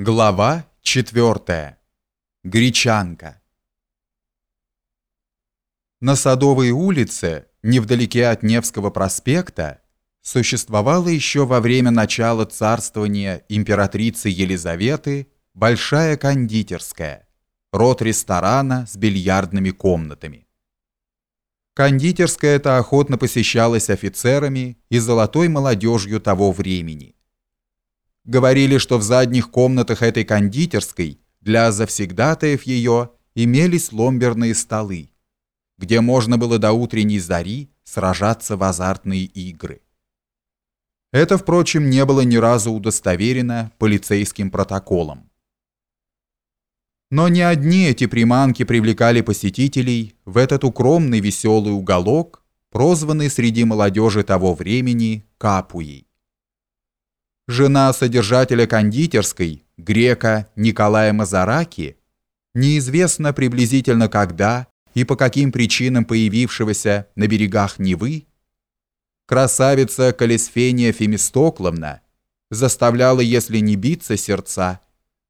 Глава 4. Гречанка. На Садовой улице, невдалеке от Невского проспекта, существовала еще во время начала царствования императрицы Елизаветы большая кондитерская, род ресторана с бильярдными комнатами. Кондитерская эта охотно посещалась офицерами и золотой молодежью того времени. Говорили, что в задних комнатах этой кондитерской для завсегдатаев ее имелись ломберные столы, где можно было до утренней зари сражаться в азартные игры. Это, впрочем, не было ни разу удостоверено полицейским протоколом. Но не одни эти приманки привлекали посетителей в этот укромный веселый уголок, прозванный среди молодежи того времени Капуей жена содержателя кондитерской, грека Николая Мазараки, неизвестно приблизительно когда и по каким причинам появившегося на берегах Невы, красавица Калисфения Фемистокловна заставляла, если не биться сердца,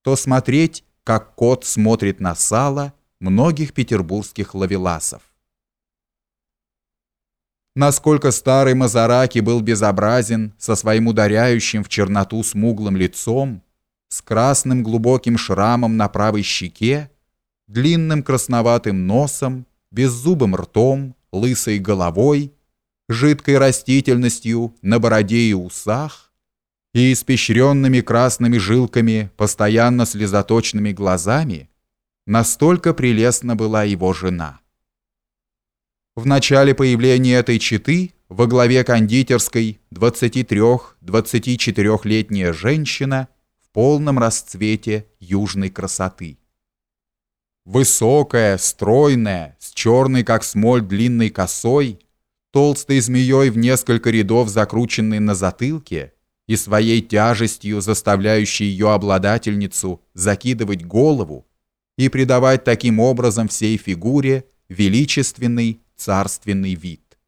то смотреть, как кот смотрит на сало многих петербургских лавеласов. Насколько старый Мазараки был безобразен со своим ударяющим в черноту смуглым лицом, с красным глубоким шрамом на правой щеке, длинным красноватым носом, беззубым ртом, лысой головой, жидкой растительностью на бороде и усах и испещренными красными жилками, постоянно слезоточными глазами, настолько прелестна была его жена. В начале появления этой четы во главе кондитерской 23-24-летняя женщина в полном расцвете южной красоты. Высокая, стройная, с черной как смоль длинной косой, толстой змеей в несколько рядов закрученной на затылке и своей тяжестью заставляющей ее обладательницу закидывать голову и придавать таким образом всей фигуре величественный царственный вид.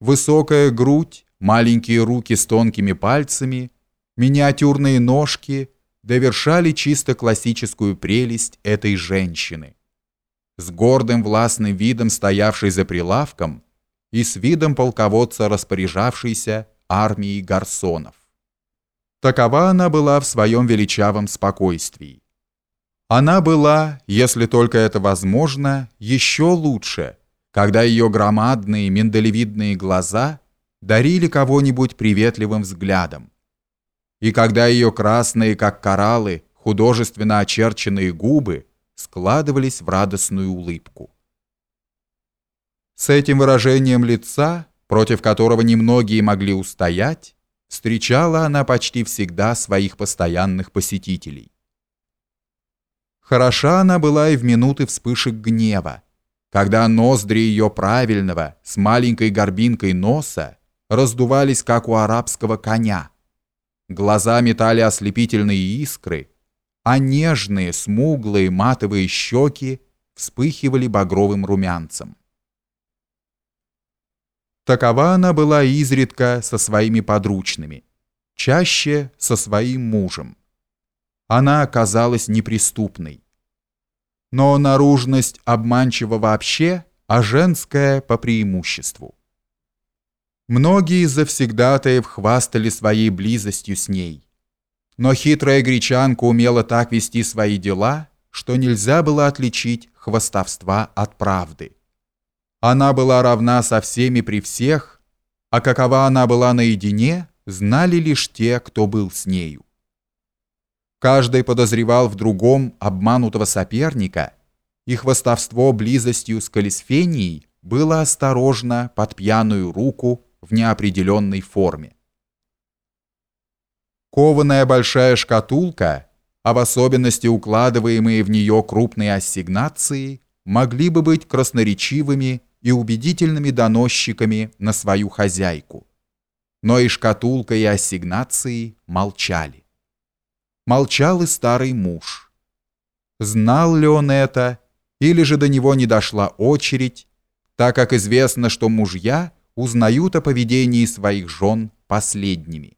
Высокая грудь, маленькие руки с тонкими пальцами, миниатюрные ножки довершали чисто классическую прелесть этой женщины. С гордым властным видом стоявшей за прилавком и с видом полководца распоряжавшейся армией гарсонов. Такова она была в своем величавом спокойствии. Она была, если только это возможно, еще лучше, когда ее громадные миндалевидные глаза дарили кого-нибудь приветливым взглядом. И когда ее красные, как кораллы, художественно очерченные губы складывались в радостную улыбку. С этим выражением лица, против которого немногие могли устоять, встречала она почти всегда своих постоянных посетителей. Хороша она была и в минуты вспышек гнева, когда ноздри ее правильного с маленькой горбинкой носа раздувались, как у арабского коня. Глаза метали ослепительные искры, а нежные, смуглые, матовые щеки вспыхивали багровым румянцем. Такова она была изредка со своими подручными, чаще со своим мужем она оказалась неприступной. Но наружность обманчива вообще, а женская по преимуществу. Многие завсегдатаев хвастали своей близостью с ней. Но хитрая гречанка умела так вести свои дела, что нельзя было отличить хвастовства от правды. Она была равна со всеми при всех, а какова она была наедине, знали лишь те, кто был с нею. Каждый подозревал в другом обманутого соперника, и хвастовство близостью с Калисфенией было осторожно под пьяную руку в неопределенной форме. Кованая большая шкатулка, а в особенности укладываемые в нее крупные ассигнации, могли бы быть красноречивыми и убедительными доносчиками на свою хозяйку. Но и шкатулка, и ассигнации молчали молчал и старый муж. Знал ли он это, или же до него не дошла очередь, так как известно, что мужья узнают о поведении своих жен последними.